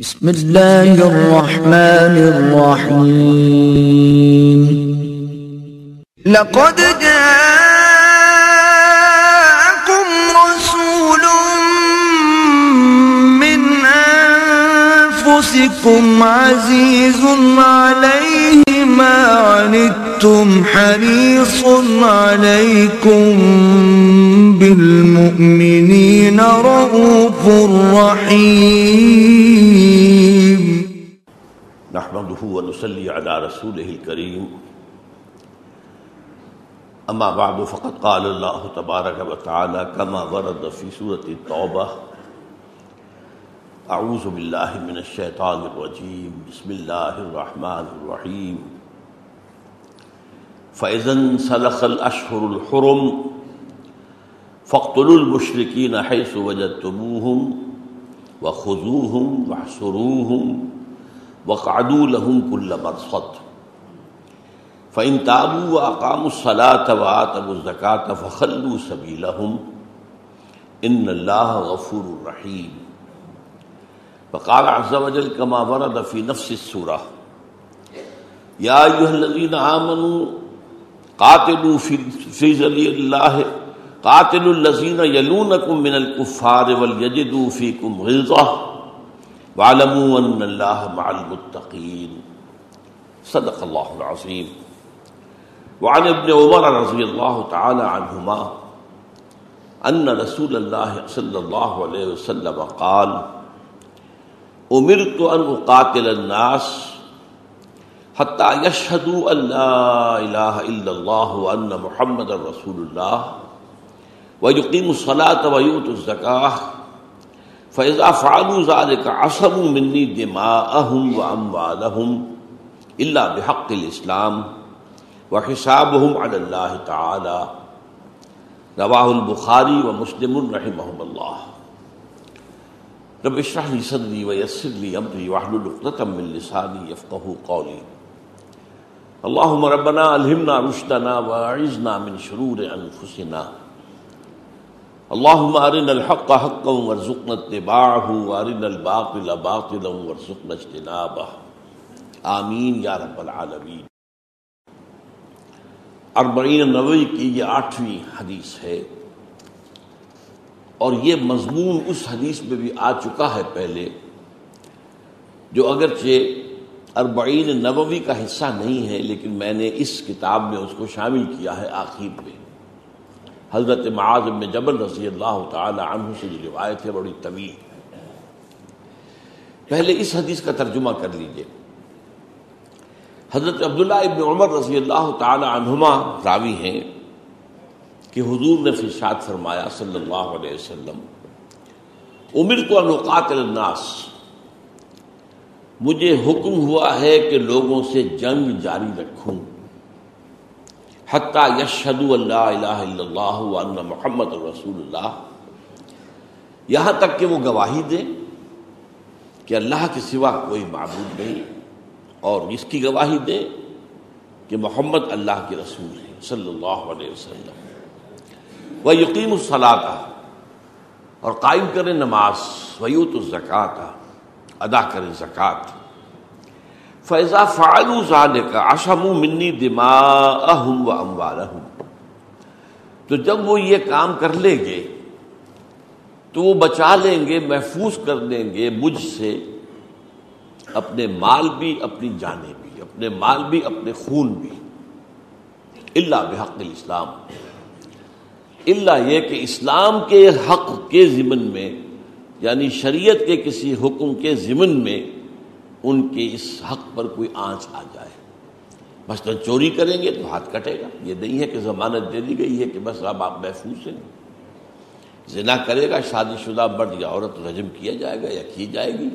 بسم الله الرحمن الرحيم. لقد جاءكم رسول من أنفسكم عزيز عليه ما عنتم حريص عليكم بالمؤمنين رؤوف رحيم. نحمده ونصلي على رسوله الكريم. أما بعد، فقد قال الله تبارك وتعالى كما ورد في سورة التوبة أعوذ بالله من الشيطان الرجيم. بسم الله الرحمن الرحيم. فإذا انسلخ الأشهر الحرم فقت المشرقین حیث وجد تبوہم و فاقتلوا المشركين حيث وجدتموهم وخذوهم واحصروهم وقعدوا لهم كل مرصد فإن تابوا وأقاموا الصلاة وآتوا الزكاة فخلوا سبيلهم إن الله غفور رحيم وقال عز وجل كما ورد في نفس السورة يا أيها الذين آمنوا قاتلوا في في سبيل الله قاتلوا الذين يلونكم من الكفار وليجدوا فيكم غلظة واعلموا ان الله مع المتقين صدق الله العظيم وعن ابن عمر رضي الله تعالى عنهما ان رسول الله صلى الله عليه وسلم قال، امرت ان اقاتل الناس حتى يشهدوا ان لا اله الا الله وان محمد رسول الله ويقيموا الصلاه ويؤتوا الزكاه فإذا فعلوا ذلك عصموا مني دماءهم وأموالهم إلا بحق الإسلام وحسابهم على الله تعالى رواه البخاري ومسلم رحمهم الله رب اشرح لي صدري ويسر لي أمري واحلل عقدة من لساني يفقهوا قولي اللهم ربنا ألهمنا رشدنا وأعذنا من شرور أنفسنا اللهم ارنا الحق حقا وارزقنا اتباعه وارنا الباطل باطلا وارزقنا اجتنابه. آمین یا رب العالمین. اربعین نوی کی یہ آٹھویں حدیث ہے اور یہ مضمون اس حدیث میں بھی آ چکا ہے پہلے جو اگرچہ اربعین نووی کا حصہ نہیں ہے، لیکن میں نے اس کتاب میں اس کو شامل کیا ہے آخر میں۔ حضرت معاذ بن جبل رضی اللہ تعالی عنہ سے جو روایت ہے، بڑی طویل پہلے اس حدیث کا ترجمہ کر لیجیے۔ حضرت عبداللہ ابن عمر رضی اللہ تعالی عنہما راوی ہیں کہ حضور نے فرشاد فرمایا صلی اللہ علیہ وسلم عمر کو انقاتل الناس۔ مجھے حکم ہوا ہے کہ لوگوں سے جنگ جاری رکھوں۔ حتیٰ یشہد اللہ الہ الا اللہ وان محمد رسول اللہ۔ یہاں تک کہ وہ گواہی دیں کہ اللہ کے سوا کوئی معبود نہیں اور اس کی گواہی دیں کہ محمد اللہ کے رسول ہیں، صلی اللہ علیہ وسلم۔ وہ یقین الصلاح اور قائم کریں نماز۔ ویوت الزکات ادا کریں زکوٰۃ فیضا فعلو زال کا اشم منی دماء و اموال تو جب وہ یہ کام کر لیں گے، تو وہ بچا لیں گے، محفوظ کر دیں گے مجھ سے اپنے مال بھی، اپنی جانیں بھی، اپنے مال بھی، اپنے خون بھی۔ اللہ بحق الاسلام اللہ یہ کہ اسلام کے حق کے ضمن میں یعنی شریعت کے کسی حکم کے ضمن میں ان کے اس حق پر کوئی آنچ آ جائے۔ مثلا چوری کریں گے تو ہاتھ کٹے گا۔ یہ نہیں ہے کہ ضمانت دے دی گئی ہے کہ بس اب آپ محفوظ ہیں۔ زنا کرے گا، شادی شدہ مرد یا عورت رجم کیا جائے گا یا کی جائے گی۔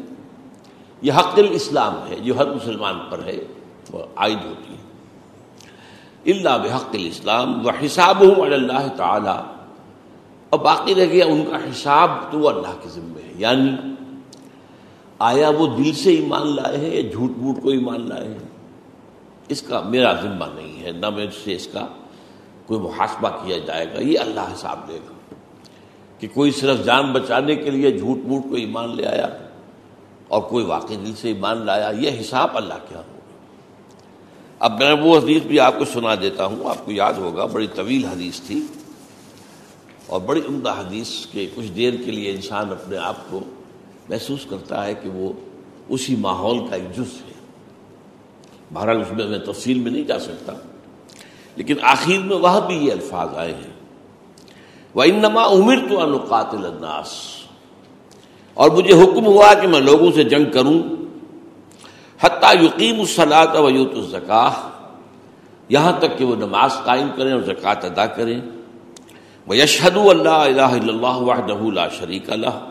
یہ حق الاسلام ہے جو ہر مسلمان پر ہے، وہ عائد ہوتی ہے۔ اللہ بحق الاسلام و حساب ہوں اللہ تعالی۔ اور باقی رہ گیا ان کا حساب تو وہ اللہ کے ذمے ہے۔ یعنی آیا وہ دل سے ایمان لائے ہیں یا جھوٹ موٹ کو ایمان لائے ہیں؟ اس کا میرا ذمہ نہیں ہے، نہ میں سے اس کا کوئی محاسبہ کیا جائے گا، یہ اللہ حساب دے گا۔ کہ کوئی صرف جان بچانے کے لیے جھوٹ موٹ کو ایمان لے آیا اور کوئی واقعی دل سے ایمان لایا، یہ حساب اللہ کیا ہاں ہوگا۔ اب میں وہ حدیث بھی آپ کو سنا دیتا ہوں، آپ کو یاد ہوگا، بڑی طویل حدیث تھی۔ اور بڑی عمدہ حدیث کے کچھ دیر کے لیے انسان اپنے آپ کو محسوس کرتا ہے کہ وہ اسی ماحول کا ایک جز ہے۔ بہرحال اس میں میں تفصیل میں نہیں جا سکتا۔ لیکن آخر میں وہ بھی یہ الفاظ آئے ہیں۔ وہ انما عمر تو انقاتل الناس۔ اور مجھے حکم ہوا کہ میں لوگوں سے جنگ کروں۔ حتیٰ یقین الصلاۃ ویوت الزکا یہاں تک کہ وہ نماز قائم کریں اور زکوٰۃ ادا کریں۔ وہ یشہد اللہ الہ اللہ وحدہ لا شریک اللہ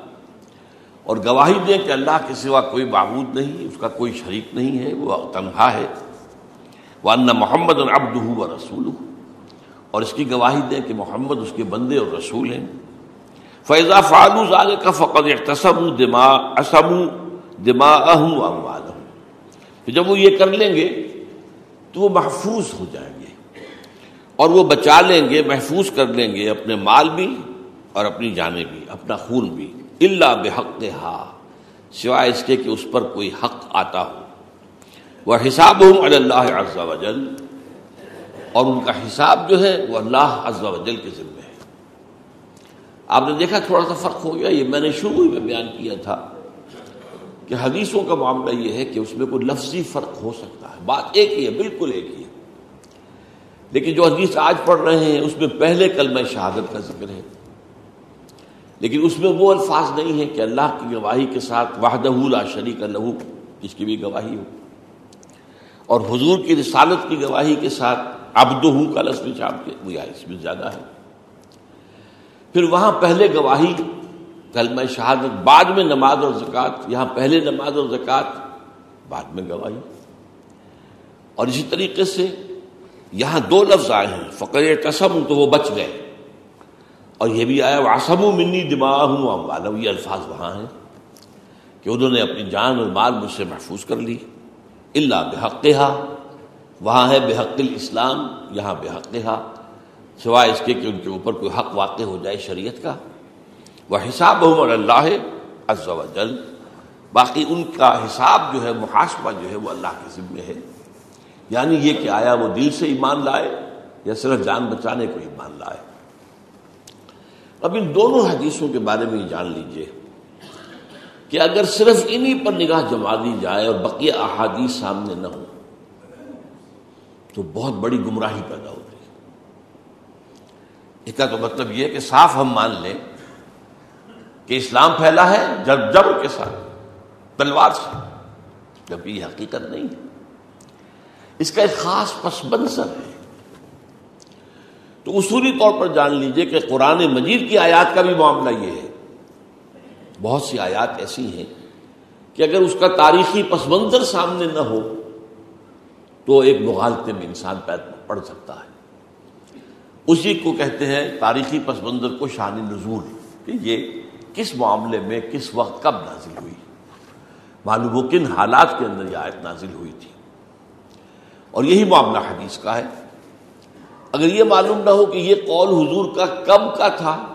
اور گواہی دیں کہ اللہ کے سوا کوئی معبود نہیں، اس کا کوئی شریک نہیں ہے، وہ تنہا ہے۔ وہ محمد العبد و رسول اور اس کی گواہی دیں کہ محمد اس کے بندے اور رسول ہیں۔ فیضا فعلو ظال کا فقط تصم دما اسم دما اہم پھر جب وہ یہ کر لیں گے تو وہ محفوظ ہو جائیں گے۔ اور وہ بچا لیں گے، محفوظ کر لیں گے اپنے مال بھی اور اپنی جانیں بھی، اپنا خون بھی۔ اللہ بحق ہا سوائے اس کے کہ اس پر کوئی حق آتا ہو۔ وہ حساب ہوں اللہ عز و جل اور ان کا حساب جو ہے وہ اللہ عز و جل کے ذمے ہے۔ آپ نے دیکھا تھوڑا سا فرق ہو گیا؟ یہ میں نے شروع میں بیان کیا تھا کہ حدیثوں کا معاملہ یہ ہے کہ اس میں کوئی لفظی فرق ہو سکتا ہے۔ بات ایک ہی ہے، بالکل ایک ہی۔ ہے لیکن جو حدیث آج پڑھ رہے ہیں، اس میں پہلے کلمہ شہادت کا ذکر ہے۔ لیکن اس میں وہ الفاظ نہیں ہیں کہ اللہ کی گواہی کے ساتھ وحدہ لا شریک اللہ جس کی بھی گواہی ہو۔ اور حضور کی رسالت کی گواہی کے ساتھ ابد کا لسم چاپ کے اس میں زیادہ ہے۔ پھر وہاں پہلے گواہی، کلمہ شہادت، بعد میں نماز اور زکوٰۃ، یہاں پہلے نماز اور زکوٰۃ، بعد میں گواہی۔ اور اسی طریقے سے یہاں دو لفظ آئے ہیں۔ فقر قسم تو وہ بچ گئے۔ اور یہ بھی آیا واسم و منی دماغ ہوں یہ الفاظ وہاں ہیں کہ انہوں نے اپنی جان اور مال مجھ سے محفوظ کر لی۔ اللہ بحق وہاں ہے بحق الاسلام یہاں بحق سوائے اس کے کہ ان کے اوپر کوئی حق واقع ہو جائے شریعت کا۔ وہ حساب اللہ عز و جل باقی ان کا حساب جو ہے، محاسبہ جو ہے، وہ اللہ کے ذمے ہے۔ یعنی یہ کہ آیا وہ دل سے ایمان لائے یا صرف جان بچانے کو ایمان لائے؟ اب ان دونوں حدیثوں کے بارے میں جان لیجیے کہ اگر صرف انہی پر نگاہ جما دی جائے اور بقیہ احادیث سامنے نہ ہو تو بہت بڑی گمراہی پیدا ہوتی اس کا تو مطلب یہ کہ صاف ہم مان لیں کہ اسلام پھیلا ہے جب جبر کے ساتھ، تلوار سے۔ جب یہ حقیقت نہیں۔ ہے اس کا ایک خاص پس منظر ہے۔ تو اصولی طور پر جان لیجیے کہ قرآن مجید کی آیات کا بھی معاملہ یہ ہے۔ بہت سی آیات ایسی ہیں کہ اگر اس کا تاریخی پس منظر سامنے نہ ہو تو ایک مغالطے میں انسان پڑ سکتا ہے۔ اسی کو کہتے ہیں تاریخی پس منظر کو شان نزول، کہ یہ کس معاملے میں کس وقت کب نازل ہوئی؟ معلوم ہو کن حالات کے اندر یہ آیت نازل ہوئی تھی۔ اور یہی معاملہ حدیث کا ہے۔ اگر یہ معلوم نہ ہو کہ یہ قول حضور کا کب کا تھا،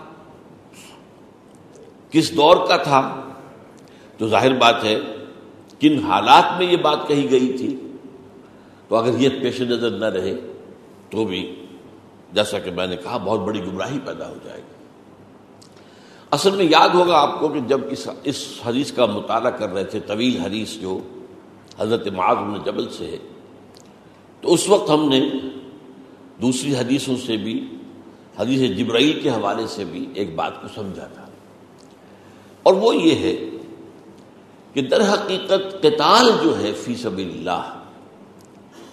کس دور کا تھا، تو ظاہر بات ہے، کن حالات میں یہ بات کہی گئی تھی۔ تو اگر یہ پیش نظر نہ رہے، تو بھی جیسا کہ میں نے کہا، بہت بڑی گمراہی پیدا ہو جائے گی۔ اصل میں یاد ہوگا آپ کو کہ جب اس اس حدیث کا مطالعہ کر رہے تھے، طویل حدیث جو حضرت معاذ جبل سے ہے تو اس وقت ہم نے دوسری حدیثوں سے بھی، حدیث جبرائیل کے حوالے سے بھی ایک بات کو سمجھا تھا۔ اور وہ یہ ہے کہ در حقیقت قتال جو ہے فی سبیل اللہ،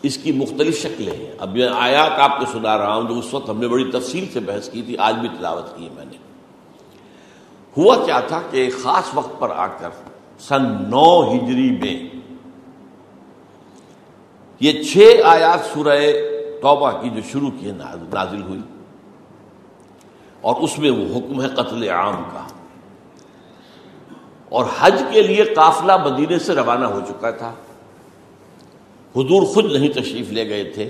اس کی مختلف شکلیں ہیں۔ اب یہ آیات آپ کو سنا رہا ہوں جو اس وقت ہم نے بڑی تفصیل سے بحث کی تھی، آج بھی تلاوت کی ہے میں نے۔ ہوا کیا تھا کہ ایک خاص وقت پر آ کر سن نو ہجری میں یہ چھ آیات سورہ توبہ کی جو شروع کی نازل ہوئی اور اس میں وہ حکم ہے قتل عام کا اور حج کے لیے قافلہ مدینے سے روانہ ہو چکا تھا حضور خود نہیں تشریف لے گئے تھے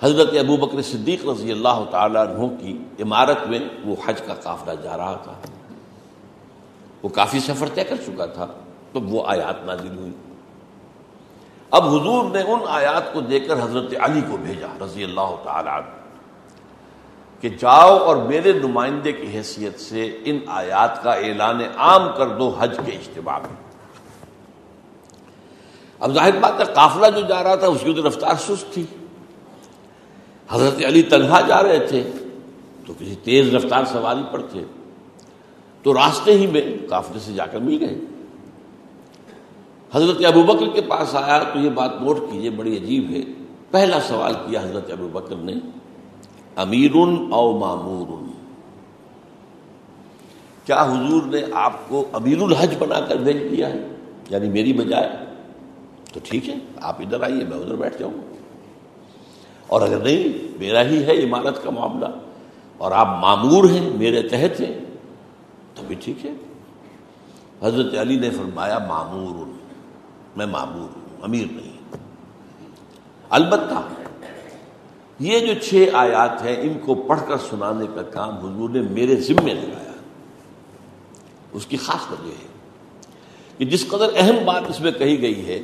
حضرت ابو بکر صدیق رضی اللہ تعالیٰ عنہ کی عمارت میں وہ حج کا قافلہ جا رہا تھا وہ کافی سفر طے کر چکا تھا تو وہ آیات نازل ہوئی اب حضور نے ان آیات کو دے کر حضرت علی کو بھیجا رضی اللہ تعالی عنہ کہ جاؤ اور میرے نمائندے کی حیثیت سے ان آیات کا اعلان عام کر دو حج کے اجتماع میں۔ اب ظاہر بات ہے، قافلہ جو جا رہا تھا، اس کی تو رفتار سست تھی۔ حضرت علی تنہا جا رہے تھے، تو کسی تیز رفتار سواری پر تھے۔ تو راستے ہی میں قافلے سے جا کر مل گئے۔ حضرت ابو بکر کے پاس آیا تو یہ بات نوٹ کیجیے بڑی عجیب ہے۔ پہلا سوال کیا حضرت ابو بکر نے؟ امیر او معمور کیا حضور نے آپ کو امیر الحج بنا کر بھیج دیا ہے؟ یعنی میری بجائے۔ تو ٹھیک ہے، آپ ادھر آئیے، میں ادھر بیٹھ جاؤں۔ اور اگر نہیں، میرا ہی ہے عمارت کا معاملہ۔ اور آپ معمور ہیں، میرے تحت ہیں، تو بھی ٹھیک ہے۔ حضرت علی نے فرمایا معمور میں معمور ہوں، امیر نہیں۔ البتہ یہ جو چھ آیات ہیں، ان کو پڑھ کر سنانے کا کام حضور نے میرے ذمے لگایا۔ اس کی خاص وجہ ہے کہ جس قدر اہم بات اس میں کہی گئی ہے،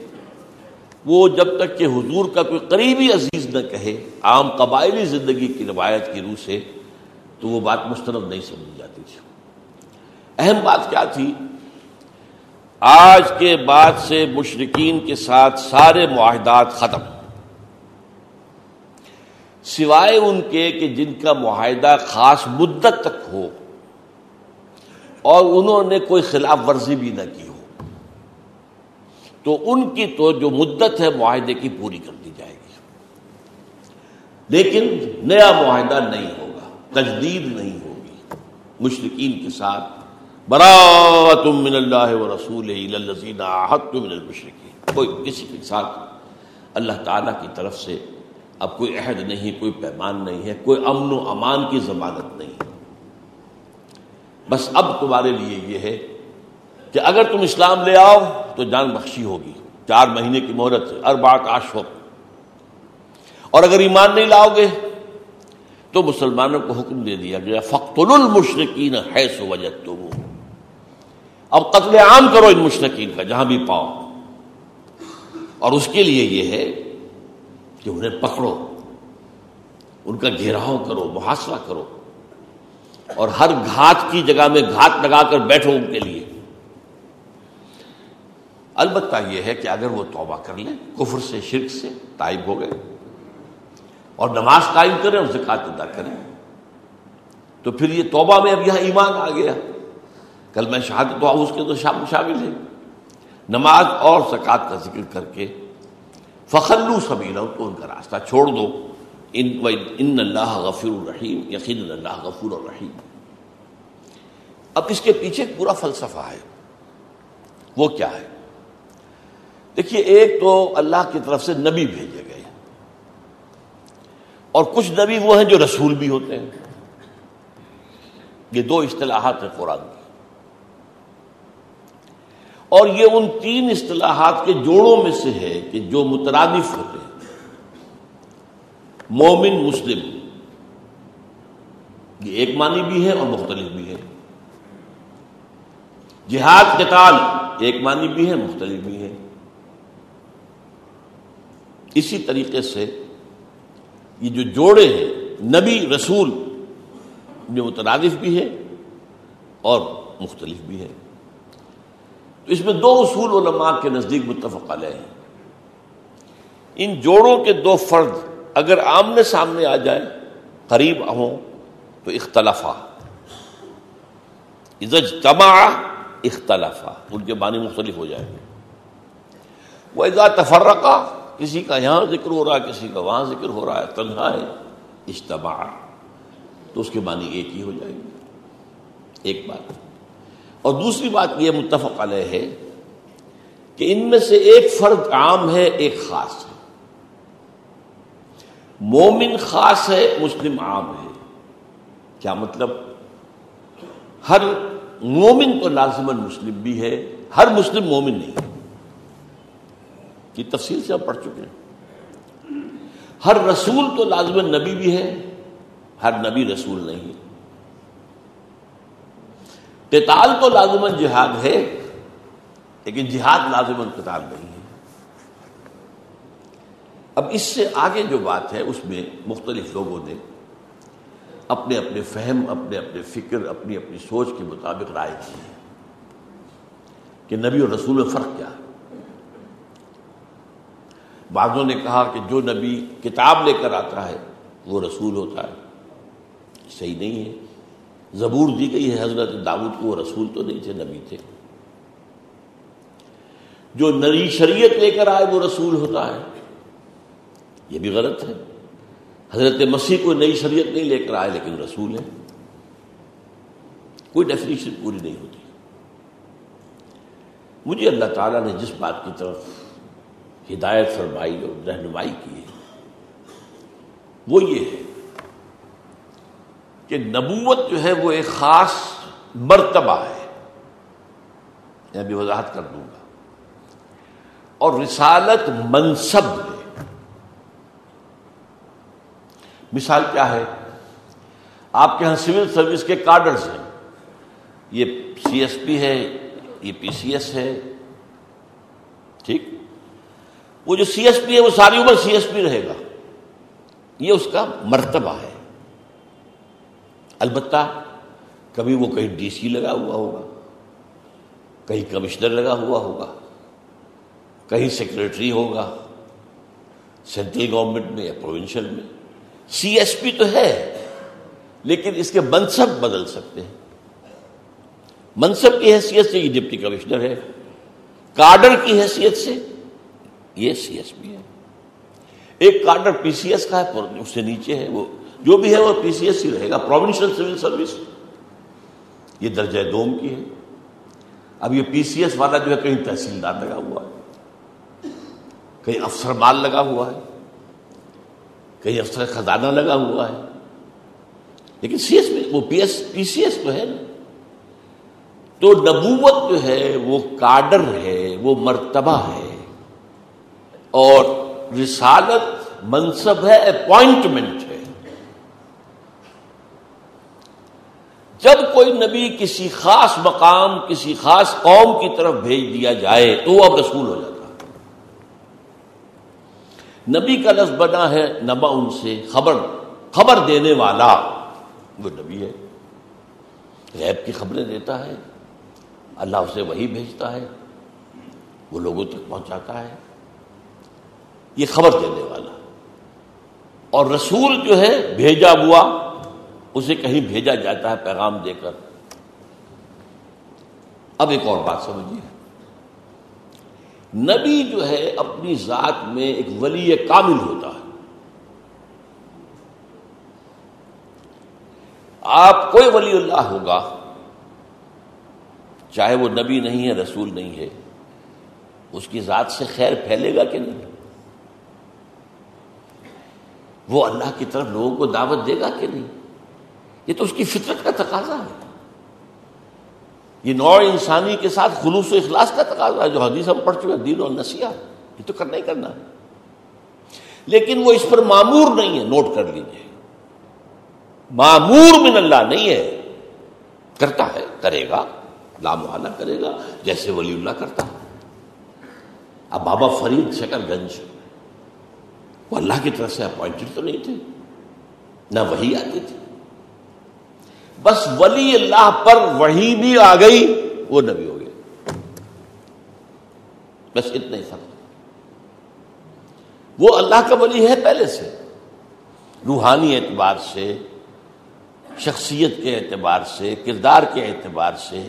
وہ جب تک کہ حضور کا کوئی قریبی عزیز نہ کہے، عام قبائلی زندگی کی روایت کی روح سے، تو وہ بات مسترد نہیں سمجھ جاتی تھی۔ اہم بات کیا تھی؟ آج کے بعد سے مشرقین کے ساتھ سارے معاہدات ختم۔ سوائے ان کے کہ جن کا معاہدہ خاص مدت تک ہو اور انہوں نے کوئی خلاف ورزی بھی نہ کی ہو، تو ان کی تو جو مدت ہے معاہدے کی پوری کر دی جائے گی۔ لیکن نیا معاہدہ نہیں ہوگا، تجدید نہیں ہوگی مشرقین کے ساتھ۔ برا تم من اللہ و رسول من المشرقین کوئی کسی کے ساتھ اللہ تعالی کی طرف سے اب کوئی عہد نہیں، کوئی پیمان نہیں ہے، کوئی امن و امان کی ضمانت نہیں۔ بس اب تمہارے لیے یہ ہے کہ اگر تم اسلام لے آؤ تو جان بخشی ہوگی۔ چار مہینے کی مہرت سے اربات آش ہو اور اگر ایمان نہیں لاؤ گے تو مسلمانوں کو حکم دے دیا گیا فخت المشرقین ہے سو وجہ تم اب قتل عام کرو ان مشرقین کا، جہاں بھی پاؤ۔ اور اس کے لیے یہ ہے کہ انہیں پکڑو، ان کا گھیراؤ کرو، محاصرہ کرو۔ اور ہر گھات کی جگہ میں گھات لگا کر بیٹھو ان کے لیے۔ البتہ یہ ہے کہ اگر وہ توبہ کر لیں، کفر سے، شرک سے تائب ہو گئے، اور نماز قائم کریں اور زکات ادا کریں، تو پھر یہ توبہ میں اب یہاں ایمان آ گیا۔ کل میں شہادت تو اس کے تو شامل ہے۔ نماز اور زکات کا ذکر کر کے فخلو سبھی تو ان کا راستہ چھوڑ دو۔ ان ان اللہ غفور الرحیم، یقین اللہ غفور الرحیم۔ اب اس کے پیچھے پورا فلسفہ ہے۔ وہ کیا ہے؟ دیکھیے، ایک تو اللہ کی طرف سے نبی بھیجے گئے اور کچھ نبی وہ ہیں جو رسول بھی ہوتے ہیں۔ یہ دو اصطلاحات ہیں قرآن کی۔ اور یہ ان تین اصطلاحات کے جوڑوں میں سے ہے کہ جو مترادف ہوتے ہیں۔ مومن، مسلم، یہ ایک معنی بھی ہے اور مختلف بھی ہے۔ جہاد، قتال، ایک معنی بھی ہے، مختلف بھی ہے۔ اسی طریقے سے یہ جو جوڑے ہیں، نبی، رسول جو مترادف بھی ہے اور مختلف بھی ہے۔ تو اس میں دو اصول علماء کے نزدیک متفق علیہ ہیں۔ ان جوڑوں کے دو فرد اگر آمنے سامنے آ جائے قریب ہوں تو اختلافا۔ تما اختلافا۔ ان کے بانی مختلف ہو جائیں گے۔ وہ ادا تفرقہ کسی کا یہاں ذکر ہو رہا ہے، کسی کا وہاں ذکر ہو رہا ہے، تنہا ہے، اجتماع۔ تو اس کے معنی ایک ہی ہو جائے گی ایک بات۔ اور دوسری بات یہ متفق علیہ ہے کہ ان میں سے ایک فرد عام ہے، ایک خاص ہے۔ مومن خاص ہے، مسلم عام ہے۔ کیا مطلب؟ ہر مومن تو لازمن مسلم بھی ہے، ہر مسلم مومن نہیں ہے۔ کی تفصیل سے ہم پڑھ چکے ہیں۔ ہر رسول تو لازمن نبی بھی ہے، ہر نبی رسول نہیں قتال تو لازمن جہاد ہے، لیکن جہاد لازم القتال نہیں ہے۔ اب اس سے آگے جو بات ہے، اس میں مختلف لوگوں نے اپنے اپنے فہم، اپنے اپنے فکر، اپنی اپنی سوچ کے مطابق رائے کی ہے کہ نبی اور رسول میں فرق کیا ہے۔ بعضوں نے کہا کہ جو نبی کتاب لے کر آتا ہے، وہ رسول ہوتا ہے۔ صحیح نہیں ہے۔ زبور دی گئی ہے، حضرت داود کو وہ رسول تو نہیں تھے، نبی تھے۔ جو نئی شریعت لے کر آئے، وہ رسول ہوتا ہے۔ یہ بھی غلط ہے۔ حضرت مسیح کو نئی شریعت نہیں لے کر آئے، لیکن رسول ہے کوئی ڈیفینیشن پوری نہیں ہوتی۔ مجھے اللہ تعالیٰ نے جس بات کی طرف ہدایت فرمائی اور رہنمائی کی ہے، وہ یہ ہے۔ کہ نبوت جو ہے وہ ایک خاص مرتبہ ہے۔ میں ابھی وضاحت کر دوں گا۔ اور رسالت منصب ہے۔ مثال کیا ہے؟ آپ کے یہاں سول سروس کے کارڈرز ہیں۔ یہ سی ایس پی ہے، یہ پی سی ایس ہے۔ ٹھیک؟ وہ جو سی ایس پی ہے وہ ساری عمر سی ایس پی رہے گا۔ یہ اس کا مرتبہ ہے۔ البتہ کبھی وہ کہیں ڈی سی لگا ہوا ہوگا، کہیں کمشنر لگا ہوا ہوگا، کہیں سیکرٹری ہوگا، سینٹرل گورنمنٹ میں یا پروونشل میں۔ سی ایس پی تو ہے، لیکن اس کے منصب بدل سکتے ہیں۔ منصب کی حیثیت سے یہ ڈپٹی کمشنر ہے کارڈر کی حیثیت سے یہ سی ایس پی ہے۔ ایک کارڈر پی سی ایس کا ہے اس سے نیچے ہے وہ۔ جو بھی ہے وہ پی سی ایس ہی رہے گا پروونشل سول سروس یہ درجہ دوم کی ہے۔ اب یہ پی سی ایس والا جو ہے کہیں تحصیلدار لگا ہوا ہے، کہیں افسر مال لگا ہوا ہے، کہیں افسر خزانہ لگا ہوا ہے۔ لیکن سی ایس وہ P S P C S تو ہے نا۔ تو نبوت جو ہے وہ کارڈر ہے، وہ مرتبہ ہے۔ اور رسالت منصب ہے اپوائنٹمنٹ ہے۔ جب کوئی نبی کسی خاص مقام، کسی خاص قوم کی طرف بھیج دیا جائے تو وہ اب رسول ہو جاتا نبی کا لفظ بنا ہے نبا ان سے خبر خبر دینے والا۔ وہ نبی ہے۔ غیب کی خبریں دیتا ہے۔ اللہ اسے وہی بھیجتا ہے۔ وہ لوگوں تک پہنچاتا ہے۔ یہ خبر دینے والا۔ اور رسول جو ہے، بھیجا ہوا اسے کہیں بھیجا جاتا ہے پیغام دے کر۔ اب ایک اور بات سمجھیے۔ نبی جو ہے اپنی ذات میں ایک ولی کامل ہوتا ہے۔ آپ کوئی ولی اللہ ہوگا، چاہے وہ نبی نہیں ہے، رسول نہیں ہے، اس کی ذات سے خیر پھیلے گا کہ نہیں؟ وہ اللہ کی طرف لوگوں کو دعوت دے گا کہ نہیں؟ یہ تو اس کی فطرت کا تقاضا ہے۔ یہ نوع انسانی کے ساتھ خلوص و اخلاص کا تقاضا ہے، جو حدیث ہم پڑھ چکے دین اور نسیح یہ تو کرنا ہی کرنا۔ ہے لیکن وہ اس پر معمور نہیں ہے، نوٹ کر لیجیے معمور من اللہ نہیں ہے۔ کرتا ہے، کرے گا، لامحالہ کرے گا، جیسے ولی اللہ کرتا۔ ہے اب بابا فرید شکر گنج وہ اللہ کی طرف سے اپوائنٹڈ تو نہیں تھے، نہ وہی آتی تھی بس ولی اللہ پر وہی بھی آ گئی، وہ نبی ہو گئے۔ بس اتنا ہی فرق۔ وہ اللہ کا ولی ہے پہلے سے۔ روحانی اعتبار سے، شخصیت کے اعتبار سے، کردار کے اعتبار سے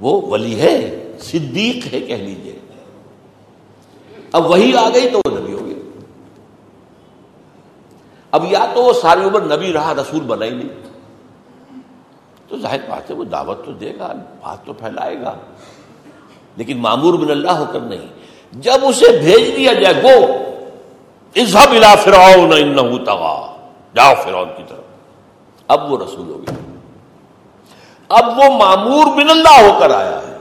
وہ ولی ہے، صدیق ہے کہہ لیجیے اب وہی آ گئی تو وہ نبی ہو گئی اب یا تو وہ ساری عمر نبی رہا، رسول بنا ہی نہیں۔ تو ظاہر بات ہے، وہ دعوت تو دے گا، بات تو پھیلائے گا۔ لیکن معمور بن اللہ ہو کر نہیں۔ جب اسے بھیج دیا جائے، گو الا فراؤ نہ جاؤ فرعون کی طرف۔ اب وہ رسول ہو گیا۔ اب وہ معمور بن اللہ ہو کر آیا ہے۔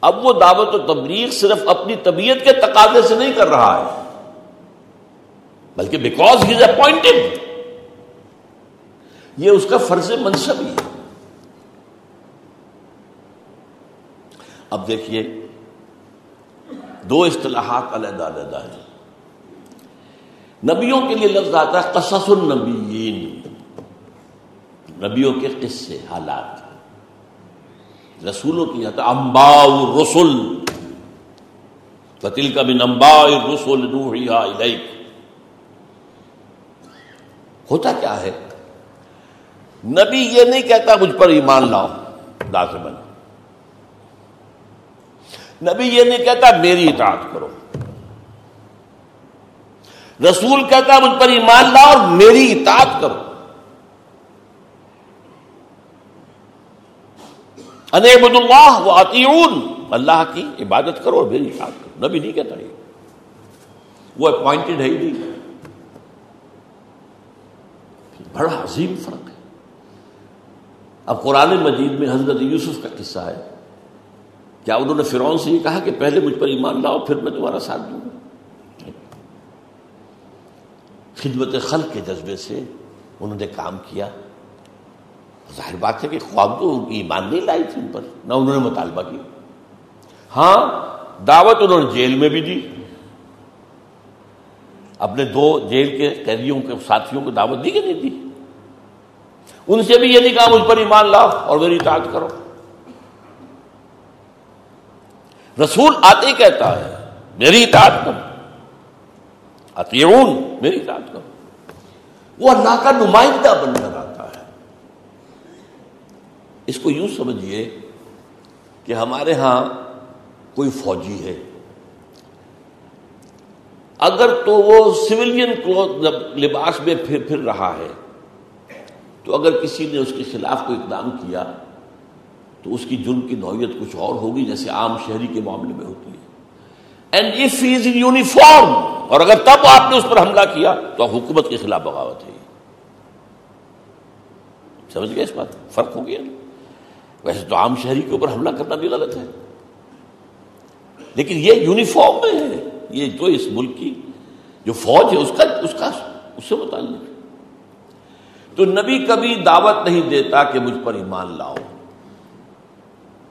اب وہ دعوت و تبلیغ صرف اپنی طبیعت کے تقاضے سے نہیں کر رہا ہے، بلکہ بیکاز ہی از اپوائنٹڈ یہ اس کا فرض منصب ہی ہے۔ اب دیکھیے، دو اصطلاحات علیحدہ علیحدہ ہیں۔ نبیوں کے لیے لفظ آتا ہے قصص النبیین۔ نبیوں کے قصے، حالات۔ رسولوں کی جاتا امبا رسول فتل کا بن امبا رسول ہوتا کیا ہے؟ نبی یہ نہیں کہتا مجھ پر ایمان لاؤ لازمن نبی یہ نہیں کہتا میری اطاعت کرو۔ رسول کہتا مجھ پر ایمان لاؤ اور میری اطاعت کرو۔ انبد اللہ و عطیون اللہ کی عبادت کرو اور میری اطاعت کرو۔ نبی نہیں کہتا یہ۔ وہ اپوائنٹڈ ہے ہی نہیں۔ بڑا عظیم فرق اب قرآن مجید میں حضرت یوسف کا قصہ ہے۔ کیا انہوں نے فرعون سے یہ کہا کہ پہلے مجھ پر ایمان لاؤ، پھر میں تمہارا ساتھ دوں؟ گا خدمت خلق کے جذبے سے انہوں نے کام کیا۔ ظاہر بات ہے کہ خواب تو ان کی ایمان نہیں لائی تھی ان پر، نہ انہوں نے مطالبہ کیا۔ ہاں دعوت انہوں نے جیل میں بھی دی۔ اپنے دو جیل کے قیدیوں کے ساتھیوں کو دعوت دی کہ نہیں دی؟ ان سے بھی یہ نہیں کہا مجھ پر ایمان لاؤ اور میری اطاعت کرو۔ رسول آتے کہتا ہے، میری اطاعت کرو۔ اتیون میری اطاعت کرو۔ وہ اللہ کا نمائندہ بن کر آتا ہے۔ اس کو یوں سمجھیے کہ ہمارے ہاں کوئی فوجی ہے۔ اگر تو وہ سویلین کلوتھ لباس میں پھر پھر رہا ہے تو اگر کسی نے اس کے خلاف کوئی اقدام کیا، تو اس کی جرم کی نوعیت کچھ اور ہوگی جیسے عام شہری کے معاملے میں ہوتی ہے۔ And if is in uniform اور اگر تب آپ نے اس پر حملہ کیا، تو حکومت کے خلاف بغاوت ہے۔ سمجھ گئے اس بات؟ فرق ہو گیا۔ ویسے تو عام شہری کے اوپر حملہ کرنا بھی غلط ہے۔ لیکن یہ یونیفارم میں ہے۔ یہ جو اس ملک کی جو فوج ہے، اس کا اس کا، اس سے متعلق۔ تو نبی کبھی دعوت نہیں دیتا کہ مجھ پر ایمان لاؤ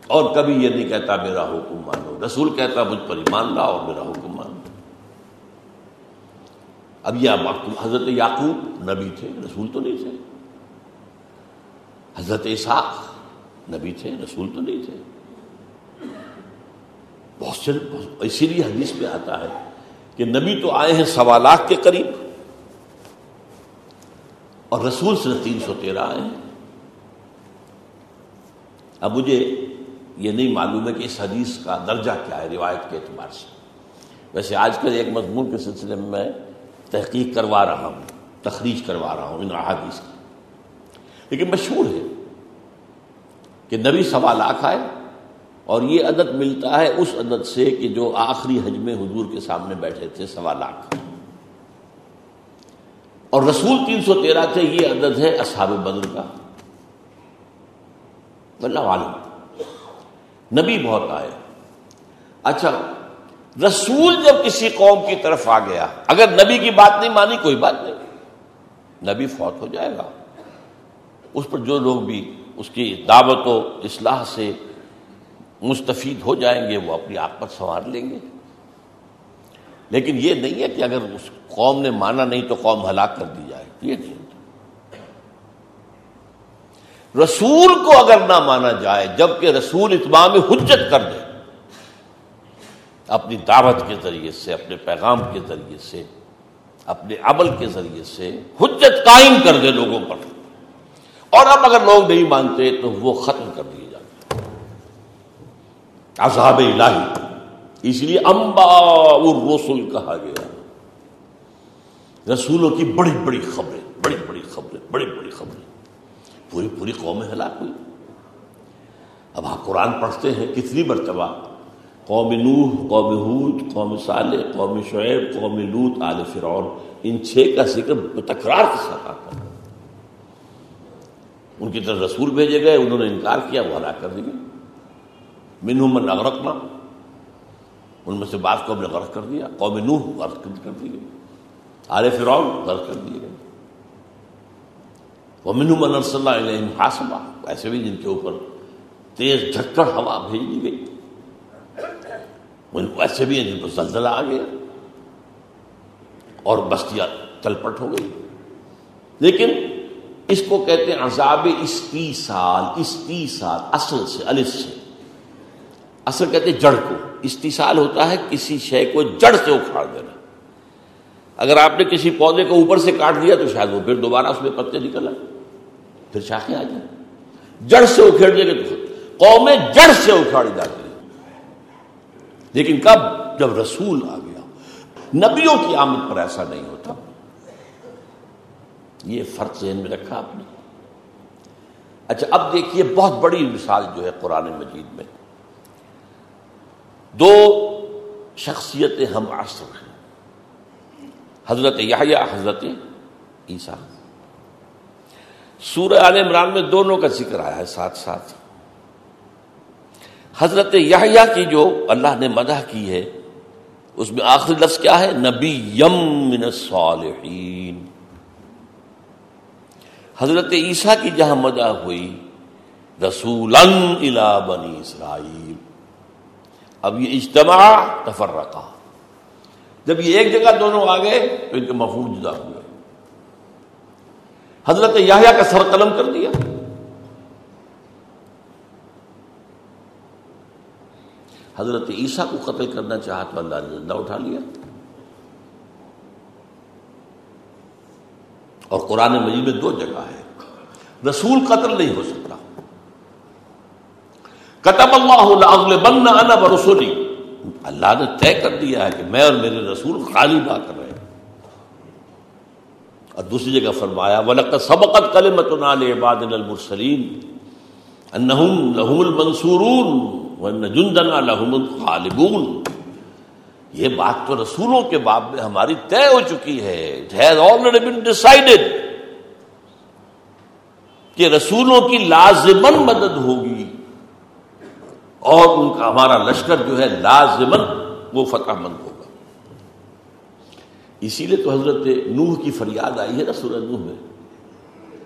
اور کبھی یہ نہیں کہتا میرا حکم مانو۔ رسول کہتا مجھ پر ایمان لاؤ اور میرا حکم مانو۔ اب یہ حضرت یعقوب نبی تھے، رسول تو نہیں تھے۔ حضرت اسحاق نبی تھے، رسول تو نہیں تھے۔ بہت سے اسی لیے حدیث پہ آتا ہے کہ نبی تو آئے ہیں سوالات کے قریب۔ اور رسول سے تین سو تیرہ آئے ہیں اب مجھے یہ نہیں معلوم ہے کہ اس حدیث کا درجہ کیا ہے، روایت کے اعتبار سے۔ ویسے آج کل ایک مضمون کے سلسلے میں میں تحقیق کروا رہا ہوں، تخریج کروا رہا ہوں ان احادیث کی۔ لیکن مشہور ہے کہ نبی سوا لاکھ آئے اور یہ عدد ملتا ہے اس عدد سے کہ جو آخری حجم حضور کے سامنے بیٹھے تھے سوا لاکھ اور رسول تین سو تیرہ تھے یہ عدد ہے اصحاب بدر کا۔ اللہ عالم۔ نبی بہت آئے۔ اچھا رسول جب کسی قوم کی طرف آ گیا، اگر نبی کی بات نہیں مانی، کوئی بات نہیں۔ نبی فوت ہو جائے گا۔ اس پر جو لوگ بھی اس کی دعوت و اصلاح سے مستفید ہو جائیں گے، وہ اپنی آپ پر سنوار لیں گے۔ لیکن یہ نہیں ہے کہ اگر اس قوم نے مانا نہیں تو قوم ہلاک کر دی جائے یہ نہیں رسول کو اگر نہ مانا جائے، جبکہ رسول اتمام حجت کر دے، اپنی دعوت کے ذریعے سے، اپنے پیغام کے ذریعے سے، اپنے عمل کے ذریعے سے حجت قائم کر دے لوگوں پر۔ اور اب اگر لوگ نہیں مانتے تو وہ ختم کر دیے جاتے۔ عذاب الہی۔ اس لیے امبا رسول کہا گیا۔ رسولوں کی بڑی بڑی خبریں، بڑی بڑی خبریں، بڑی بڑی خبریں۔ پوری پوری قوم ہلاک ہوئی۔ اب آپ قرآن پڑھتے ہیں، کتنی مرتبہ؟ قوم نوح، قوم حود قوم صالح، قوم شعیب، قوم لوت آل فرعون۔ ان چھ کا ذکر تکرار کے ساتھ آتا ہے ان کی طرف رسول بھیجے گئے، انہوں نے انکار کیا، وہ ہلاک کر دیے منہ من اغرقنا۔ ان میں سے بعض کو ہم نے غرق کر دیا، قوم نوح غرق کر دی گئی آر فرعون غرق کر دیے گئے وہ منو من صلی اللہ علیہ حاصمہ ایسے بھی جن کے اوپر تیز جھکڑ ہوا بھیج دی گئی۔ ویسے بھی جن پر زلزلہ آ گیا۔ اور بستیاں تلپٹ ہو گئی۔ لیکن اس کو کہتے ہیں عذاب استی سال استی سال، اصل سے الس سے۔ اصل کہتے جڑ کو۔ استیصال ہوتا ہے کسی شے کو جڑ سے اکھاڑ دینا۔ اگر آپ نے کسی پودے کو اوپر سے کاٹ دیا تو شاید وہ پھر دوبارہ اس میں پتے نکل آئے۔ پھر شاخیں آ جائیں۔ جڑ سے اکھیڑ دے گے تو قومیں جڑ سے اکھاڑی جاتی لیکن کب؟ جب رسول آ گیا۔ نبیوں کی آمد پر ایسا نہیں ہوتا۔ یہ فرق ذہن میں رکھا آپ نے۔ اچھا اب دیکھیے بہت بڑی مثال جو ہے قرآن مجید میں۔ دو شخصیتیں ہم عصر ہیں۔ حضرت یا حضرت عیسیٰ۔ سورہ عال عمران میں دونوں کا ذکر آیا ہے ساتھ ساتھ۔ حضرت یا کی جو اللہ نے مدح کی ہے، اس میں آخری لفظ کیا ہے؟ نبی یم من الصالحین۔ حضرت عیسیٰ کی جہاں مدح ہوئی رسول بنی اسرائیل۔ اب یہ اجتماع تفرقہ۔ جب یہ ایک جگہ دونوں آ گئے تو ان کے مفہوم جدا ہوئے۔ حضرت یاہیا کا سر قلم کر دیا۔ حضرت عیسیٰ کو قتل کرنا چاہا تو اللہ نے زندہ اٹھا لیا۔ اور قرآن مجید میں دو جگہ ہے۔ رسول قتل نہیں ہو سکتا۔ قطب اللہ بن انا برسولی اللہ نے طے کر دیا ہے کہ میں اور میرے رسول خالی با کر رہے ہیں۔ اور دوسری جگہ فرمایا ولق سبقت کلمت عباد المرسلین انہم لہم المنصورون ون جندنا لہم الخالبون یہ بات تو رسولوں کے باب میں ہماری طے ہو چکی ہے۔ ڈسائڈیڈ کہ رسولوں کی لازمن مدد ہوگی۔ اور ان کا ہمارا لشکر جو ہے لازمن وہ فتح مند ہوگا۔ اسی لیے تو حضرت نوح کی فریاد آئی ہے نا سورج نوح میں۔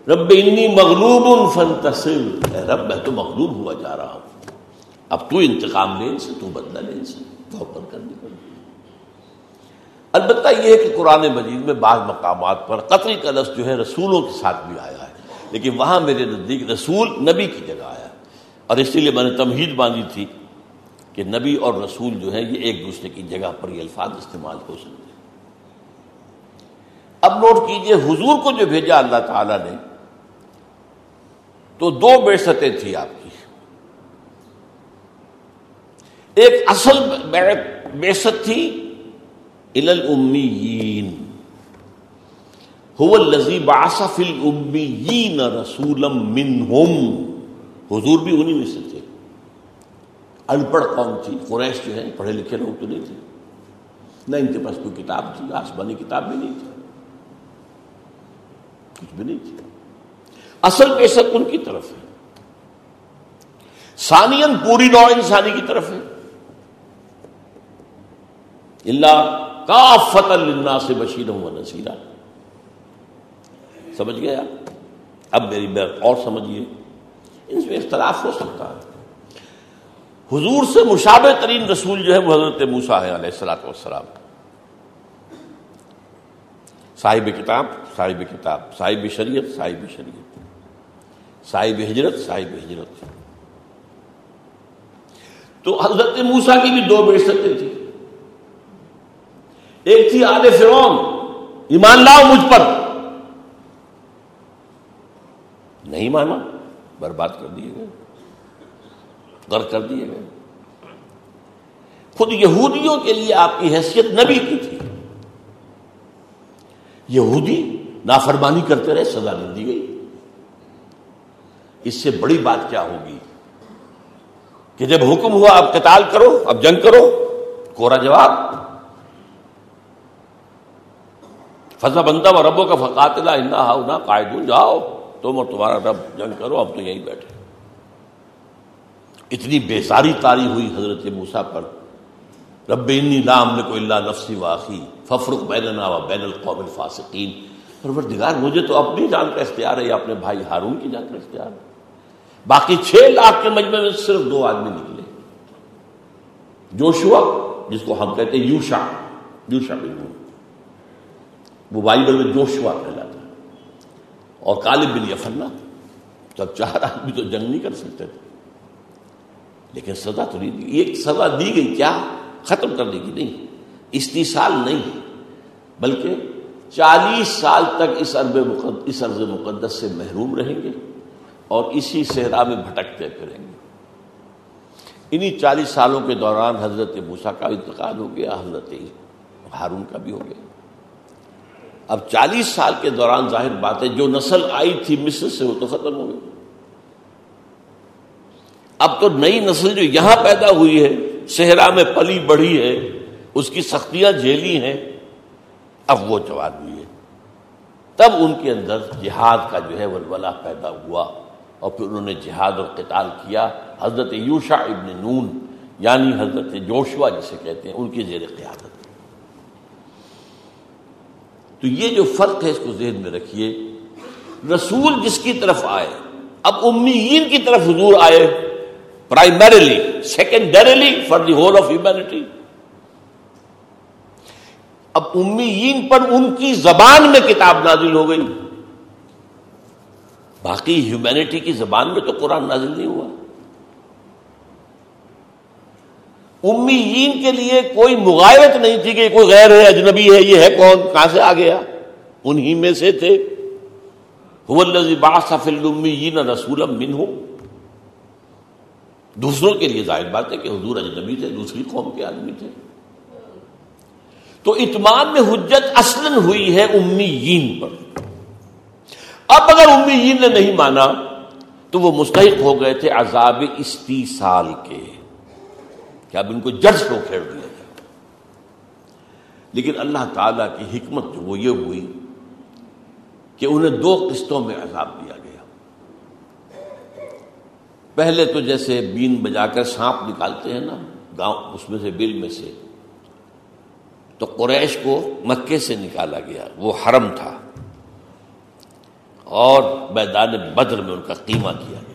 رب انی مغلوب فنتصل رب، میں تو مغلوب ہوا جا رہا ہوں۔ اب تو انتقام لے ان سے، تو بدلا لے ان سے۔ توپر کرنی پڑے البتہ یہ ہے کہ قرآن مجید میں بعض مقامات پر قتل کا لفظ جو ہے رسولوں کے ساتھ بھی آیا ہے، لیکن وہاں میرے نزدیک رسول نبی کی جگہ آیا اور اسی لیے میں نے تمہید باندھی تھی کہ نبی اور رسول جو ہے یہ ایک دوسرے کی جگہ پر یہ الفاظ استعمال ہو سکتے اب نوٹ کیجیے، حضور کو جو بھیجا اللہ تعالی نے، تو دو بے ستیں تھی آپ کی۔ ایک اصل بیست تھی الامیین باصف الامیین رسولا منہم حضور بھی انہی میں سے تھے۔ ان پڑھ قوم تھی۔ قریش جو ہے پڑھے لکھے لوگ تو نہیں تھے۔ نہ ان کے پاس کوئی کتاب تھی، آسمانی کتاب بھی نہیں تھی۔ کچھ بھی نہیں تھی۔ اصل بیشک ان کی طرف ہے۔ سانین پوری نو انسانی کی طرف ہے۔ اللہ کا فتح سے بشیر ہوں نصیرہ سمجھ گیا اب میری بات اور سمجھیے۔ ان میں اختلاف ہو سکتا ہے۔ حضور سے مشابہ ترین رسول جو ہے وہ حضرت موسا ہے علیہ السلاۃ والسلام۔ صاحب کتاب صاحب کتاب، صاحب شریعت صاحب شریعت۔ صاحب ہجرت صاحب ہجرت۔ تو حضرت موسا کی بھی دو بے سکتے تھی ایک تھی آل فرون ایمان لاؤ مجھ پر۔ نہیں مانا۔ برباد کر دیے گئے غرق کر دیے گئے۔ خود یہودیوں کے لیے آپ کی حیثیت نبی کی تھی۔ یہودی نافرمانی کرتے رہے، سزا نہیں دی گئی۔ اس سے بڑی بات کیا ہوگی؟ کہ جب حکم ہوا، اب قتال کرو، اب جنگ کرو، کورا جواب۔ فضا بندہ و ربوں کا فقاتلا انا قائدون جاؤ۔ تم اور تمہارا رب جنگ کرو اب تو یہیں بیٹھے اتنی بیزاری تاری ہوئی حضرت موسا پر۔ رب انی نام نے کو اللہ نفسی واقعی ففرق بیننا و بین القوم الفاسقین۔ پروردگار، مجھے تو اپنی جان کا اختیار ہے، یا اپنے بھائی ہارون کی جان کا اختیار ہے۔ باقی چھ لاکھ کے مجمع میں صرف دو آدمی نکلے۔ جوشوا، جس کو ہم کہتے ہیں یوشا یوشا بن وہ بائبل میں جوشوا کہلاتا اور کالب بن یفنا تب چار آدمی تو جنگ نہیں کر سکتے تھے۔ لیکن سزا تو نہیں دی، ایک سزا دی گئی کیا؟ ختم کرنے کی نہیں استیصال نہیں بلکہ چالیس سال تک اس عرب مقدس اس عرض مقدس سے محروم رہیں گے اور اسی صحرا میں بھٹکتے پھریں گے۔ انہی چالیس سالوں کے دوران حضرت موسا کا انتقال ہو گیا، حضرت ہارون کا بھی ہو گیا۔ اب چالیس سال کے دوران ظاہر بات ہے، جو نسل آئی تھی مصر سے، وہ تو ختم ہو گئی۔ اب تو نئی نسل جو یہاں پیدا ہوئی ہے، صحرا میں پلی بڑھی ہے، اس کی سختیاں جھیلی ہیں، اب وہ جواب ہوئی ہے۔ تب ان کے اندر جہاد کا جو ہے ولولہ پیدا ہوا اور پھر انہوں نے جہاد اور قتال کیا۔ حضرت یوشا ابن نون یعنی حضرت جوشوا جسے کہتے ہیں، ان کی زیر قیادت۔ تو یہ جو فرق ہے اس کو ذہن میں رکھیے۔ رسول جس کی طرف آئے، اب امیین کی طرف حضور آئے primarily secondarily for the whole of humanity اب امیین پر ان کی زبان میں کتاب نازل ہو گئی۔ باقی ہیومینٹی کی زبان میں تو قرآن نازل نہیں ہوا۔ امیین کے لیے کوئی مغایرت نہیں تھی کہ کوئی غیر ہے اجنبی ہے، یہ ہے کون؟ کہاں سے آ گیا؟ انہی میں سے تھے۔ رسول من ہوں دوسروں کے لیے ظاہر بات ہے کہ حضور اجنبی تھے، دوسری قوم کے آدمی تھے۔ تو اتمام میں حجت اصلا ہوئی ہے امیین پر۔ اب اگر امیین نے نہیں مانا، تو وہ مستحق ہو گئے تھے عذاب استیصال کے۔ کہ اب ان کو جج کو کھیڑ دیا جائے۔ لیکن اللہ تعالی کی حکمت جو وہ یہ ہوئی کہ انہیں دو قسطوں میں عذاب دیا گیا۔ پہلے تو جیسے بین بجا کر سانپ نکالتے ہیں نا، گاؤں اس میں سے بل میں سے، تو قریش کو مکے سے نکالا گیا۔ وہ حرم تھا۔ اور میدان بدر میں ان کا قیمہ کیا گیا۔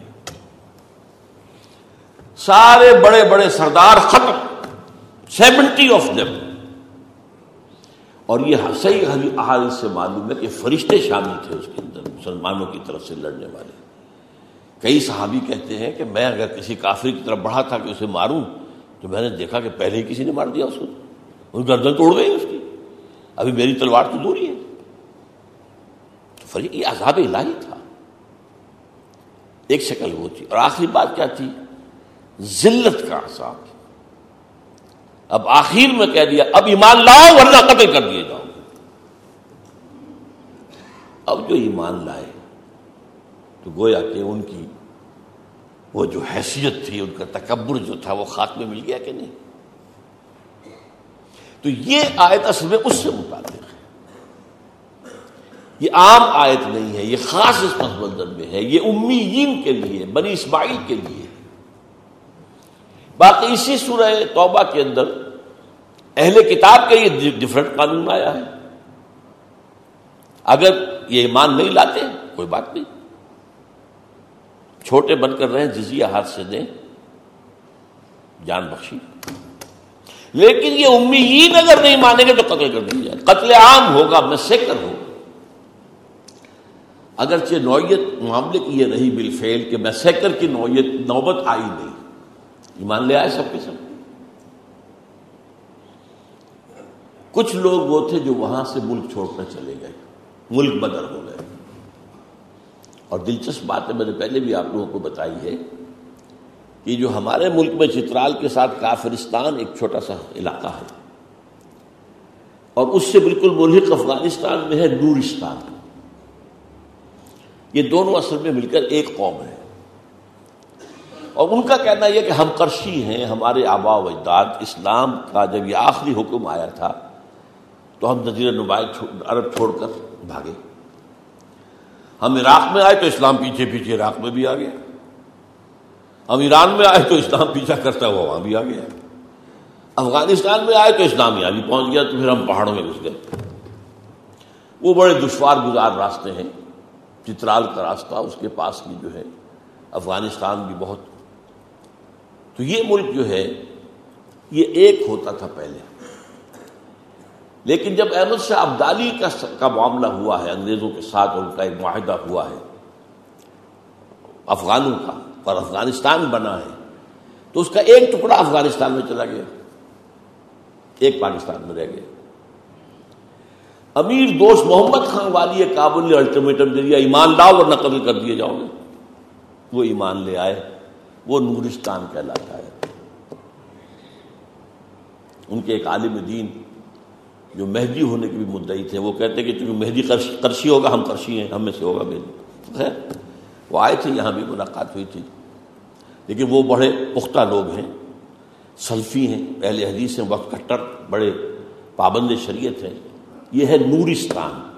سارے بڑے بڑے سردار ختم سیونٹی آف دم اور یہ صحیح حال سے معلوم ہے کہ فرشتے شامل تھے اس کے اندر، مسلمانوں کی طرف سے لڑنے والے۔ کئی صحابی کہتے ہیں کہ میں اگر کسی کافر کی طرف بڑھا تھا کہ اسے ماروں، تو میں نے دیکھا کہ پہلے ہی کسی نے مار دیا اس کو۔ گردن توڑ گئی اس کی۔ ابھی میری تلوار تو دوری ہے۔ تو یہ عذاب الہی تھا۔ ایک شکل وہ تھی۔ اور آخری بات کیا تھی؟ ذلت کا عذاب۔ اب آخر میں کہہ دیا، اب ایمان لاؤ ورنہ قتل کر دیے جاؤ۔ اب جو ایمان لائے، تو گویا کہ ان کی وہ جو حیثیت تھی، ان کا تکبر جو تھا، وہ خاتمے مل گیا کہ نہیں؟ تو یہ آیت اصل میں اس سے متعلق ہے۔ یہ عام آیت نہیں ہے، یہ خاص اس پس منظر میں ہے۔ یہ امیین کے لیے، بنی اسماعیل کے لیے باقی اسی سورہ توبہ کے اندر اہل کتاب کا یہ ڈفرنٹ قانون آیا ہے۔ اگر یہ ایمان نہیں لاتے، کوئی بات نہیں۔ چھوٹے بن کر رہے جزیہ ہاتھ سے دیں، جان بخشی۔ لیکن یہ امیین اگر نہیں مانیں گے تو قتل کر دی جائے۔ قتل عام ہوگا میں سیکر ہوں اگرچہ نوعیت معاملے کی یہ رہی بالفعل کہ میں سیکر کی نوعیت نوبت آئی نہیں۔ ایمان لے آئے سب کے سب۔ کچھ لوگ وہ تھے جو وہاں سے ملک چھوڑ کر چلے گئے، ملک بدر ہو گئے۔ اور دلچسپ بات ہے، میں نے پہلے بھی آپ لوگوں کو بتائی ہے کہ جو ہمارے ملک میں چترال کے ساتھ کافرستان ایک چھوٹا سا علاقہ ہے، اور اس سے بالکل ملحق افغانستان میں ہے نورستان۔ یہ دونوں اصل میں مل کر ایک قوم ہے۔ اور ان کا کہنا یہ کہ ہم کرشی ہیں، ہمارے آبا و اجداد، اسلام کا جب یہ آخری حکم آیا تھا، تو ہم نظیر نمائل عرب چھوڑ کر بھاگے۔ ہم عراق میں آئے تو اسلام پیچھے پیچھے عراق میں بھی آ گیا۔ ہم ایران میں آئے تو اسلام پیچھا کرتا ہوا وہاں بھی آ گیا۔ افغانستان میں آئے تو اسلام یہاں بھی پہنچ گیا، تو پھر ہم پہاڑوں میں گھس گئے۔ وہ بڑے دشوار گزار راستے ہیں، چترال کا راستہ، اس کے پاس کی جو ہے، افغانستان بھی بہت تو یہ ملک جو ہے، یہ ایک ہوتا تھا پہلے۔ لیکن جب احمد شاہ ابدالی کا معاملہ ہوا ہے، انگریزوں کے ساتھ ان کا ایک معاہدہ ہوا ہے، افغانوں کا، اور افغانستان بنا ہے، تو اس کا ایک ٹکڑا افغانستان میں چلا گیا۔ ایک پاکستان میں رہ گیا۔ امیر دوست محمد خان والی کابل نے الٹیمیٹم دے دیا، ایمان لاؤ اور نقل کر دیے جاؤ گے۔ وہ ایمان لے آئے، وہ نورستان کہلاتا ہے ان کے ایک عالم دین جو مہدی ہونے کے بھی مدعی تھے، وہ کہتے کہ چونکہ مہدی کرشی ہوگا، ہم کرشی ہیں، ہم میں سے ہوگا مہدی۔ خیر، وہ آئے تھے، یہاں بھی ملاقات ہوئی تھی۔ لیکن وہ بڑے پختہ لوگ ہیں، سلفی ہیں پہلے حدیث ہیں، وقت کٹر، بڑے پابند شریعت ہیں۔ یہ ہے نورستان۔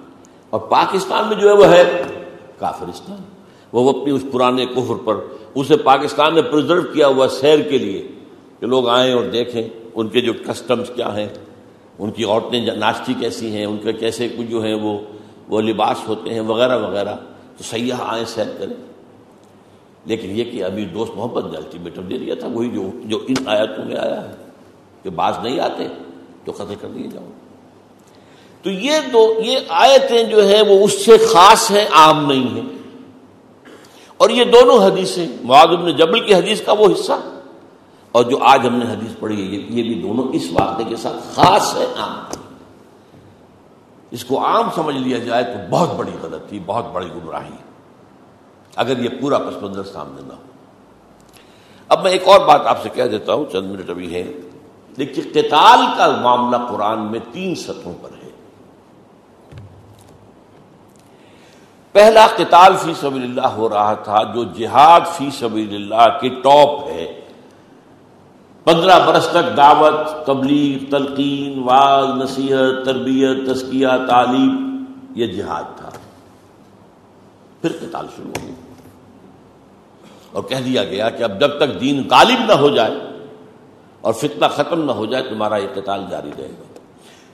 اور پاکستان میں جو ہے، وہ ہے کافرستان۔ وہ اپنی اس پرانے کفر پر، اسے پاکستان نے پرزرو کیا ہوا سیر کے لیے کہ لوگ آئیں اور دیکھیں۔ ان کے جو کسٹمز کیا ہیں، ان کی عورتیں ناشتی کیسی ہیں، ان کے کیسے کچھ جو ہیں وہ وہ لباس ہوتے ہیں، وغیرہ وغیرہ۔ تو سیاح آئیں سیر کریں۔ لیکن یہ کہ ابھی دوست محمد نے الٹیمیٹم دے دیا تھا، وہی جو جو ان آیاتوں میں آیا ہے کہ بعض نہیں آتے، تو قتل کر دیے جاؤ۔ تو یہ دو، یہ آیتیں جو ہے وہ اس سے خاص ہیں، عام نہیں ہیں۔ اور یہ دونوں حدیثیں ابن جبل کی حدیث کا وہ حصہ۔ اور جو آج ہم نے حدیث پڑھی ہے، یہ بھی دونوں اس واقعے کے ساتھ خاص ہے، عام۔ اس کو عام سمجھ لیا جائے تو بہت بڑی غلطی بہت بڑی گمراہی۔ اگر یہ پورا پس منظر سامنے نہ ہو۔ اب میں ایک اور بات آپ سے کہہ دیتا ہوں، چند منٹ ابھی ہے۔ دیکھیے، قتال کا معاملہ قرآن میں تین سطحوں پر ہے۔ پہلا، قتال فی سبیل اللہ ہو رہا تھا، جو جہاد فی سبیل اللہ کے ٹاپ ہے۔ پندرہ برس تک دعوت، تبلیغ، تلقین، واز، نصیحت، تربیت، تزکیہ، تعلیم، یہ جہاد تھا۔ پھر قتال شروع ہو گیا اور کہہ دیا گیا کہ اب جب تک دین غالب نہ ہو جائے اور فتنہ ختم نہ ہو جائے، تمہارا یہ قتال جاری رہے گا۔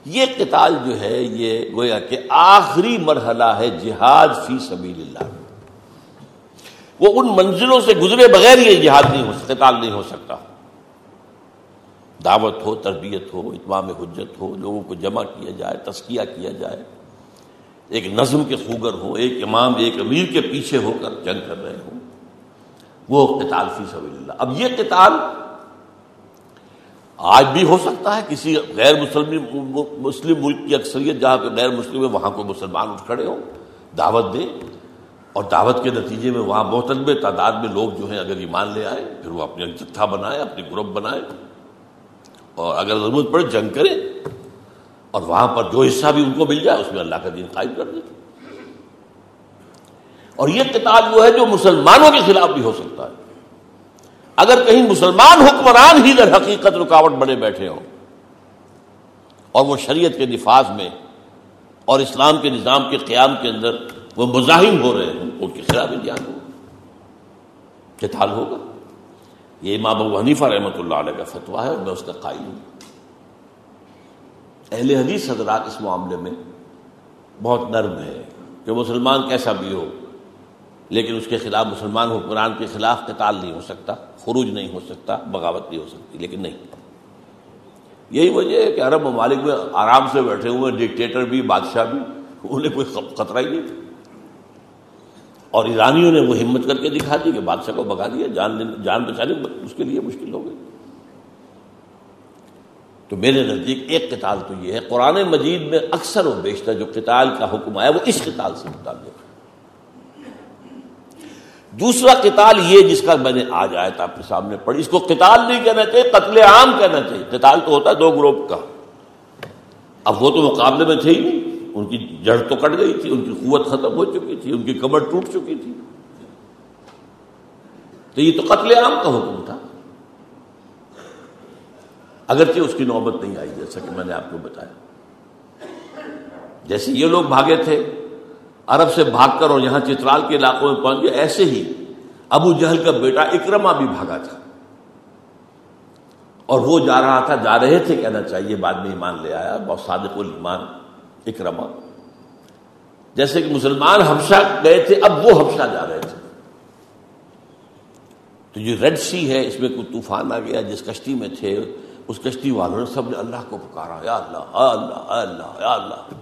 یہ قتال جو ہے، یہ گویا کہ آخری مرحلہ ہے جہاد فی سبیل اللہ۔ وہ ان منزلوں سے گزرے بغیر یہ جہاد نہیں ہو، قتال نہیں ہو سکتا۔ دعوت ہو، تربیت ہو، اتمام حجت ہو، لوگوں کو جمع کیا جائے تسکیہ کیا جائے۔ ایک نظم کے خوگر ہو، ایک امام، ایک امیر کے پیچھے ہو کر جنگ کر رہے ہوں۔ وہ قتال فی سبیل اللہ۔ اب یہ قتال آج بھی ہو سکتا ہے۔ کسی غیر مسلم مسلم ملک کی اکثریت جہاں پہ غیر مسلم ہے، وہاں کوئی مسلمان اٹھ کھڑے ہوں، دعوت دیں۔ اور دعوت کے نتیجے میں وہاں بہت تعداد میں لوگ جو ہیں، اگر ایمان لے آئے، پھر وہ اپنے جتھا بنائے، اپنی گروپ بنائے۔ اور اگر ضرورت پڑے جنگ کرے اور وہاں پر جو حصہ بھی ان کو مل جائے اس میں اللہ کا دین قائم کر دے اور یہ کتاب وہ ہے جو مسلمانوں کے خلاف بھی ہو سکتا ہے۔ اگر کہیں مسلمان حکمران ہی در حقیقت رکاوٹ بنے بیٹھے ہوں اور وہ شریعت کے نفاذ میں اور اسلام کے نظام کے قیام کے اندر وہ مزاحم ہو رہے ہیں ان کے خلاف دھیان ہوگا کتاب ہوگا۔ یہ امام ابو حنیفہ رحمۃ اللہ علیہ کا فتویٰ ہے اور میں اس کا قائل ہوں۔ اہل حدیث حضرات اس معاملے میں بہت نرم ہے کہ مسلمان کیسا بھی ہو، لیکن اس کے خلاف مسلمان حکمران کے خلاف قتال نہیں ہو سکتا، خروج نہیں ہو سکتا، بغاوت نہیں ہو سکتی، لیکن نہیں۔ یہی وجہ ہے کہ عرب ممالک میں آرام سے بیٹھے ہوئے ڈکٹیٹر بھی، بادشاہ بھی، انہیں کوئی خطرہ ہی نہیں۔ اور ایرانیوں نے وہ ہمت کر کے دکھا دی کہ بادشاہ کو بگا دیا، جان جان بچانے اس کے لیے مشکل ہو گئی۔ تو میرے نزدیک ایک قتال تو یہ ہے۔ قرآن مجید میں اکثر و بیشتر جو قتال کا حکم آیا، وہ اس قتال سے متعلق ہے۔ دوسرا قتال یہ جس کا میں نے آج آیا تھا آپ کے سامنے پڑھی، اس کو قتال نہیں کہنا چاہیے، قتل عام کہنا چاہیے۔ قتال تو ہوتا ہے دو گروپ کا۔ اب وہ تو مقابلے میں تھے ہی نہیں۔ ان کی جڑ تو کٹ گئی تھی، ان کی قوت ختم ہو چکی تھی، ان کی کمر ٹوٹ چکی تھی۔ تو یہ تو قتل عام کا حکم تھا۔ اگرچہ اس کی نوبت نہیں آئی، جیسا کہ میں نے آپ کو بتایا۔ جیسے یہ لوگ بھاگے تھے، عرب سے بھاگ کر اور یہاں چترال کے علاقوں میں پہنچ گئے، ایسے ہی ابو جہل کا بیٹا اکرما بھی بھاگا تھا۔ اور وہ جا رہا تھا، جا رہے تھے، کہنا چاہیے، بعد میں ایمان لے آیا، بہت صادق المان اکرما جیسے کہ مسلمان حبشہ گئے تھے، اب وہ حبشہ جا رہے تھے۔ تو جو ریڈ سی ہے، اس میں کوئی طوفان آ گیا، جس کشتی میں تھے، اس کشتی والوں نے سب نے اللہ کو پکارا، یا اللہ یا اللہ یا اللہ یا اللہ۔